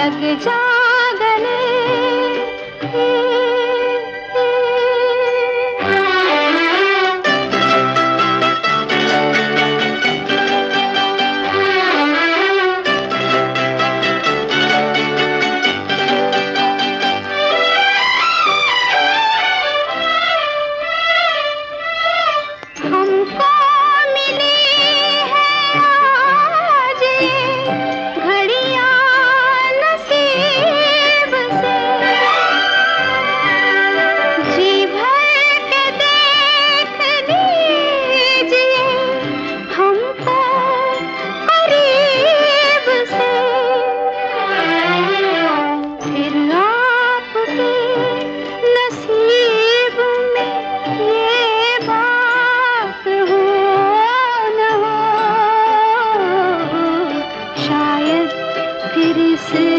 लग जा फिर से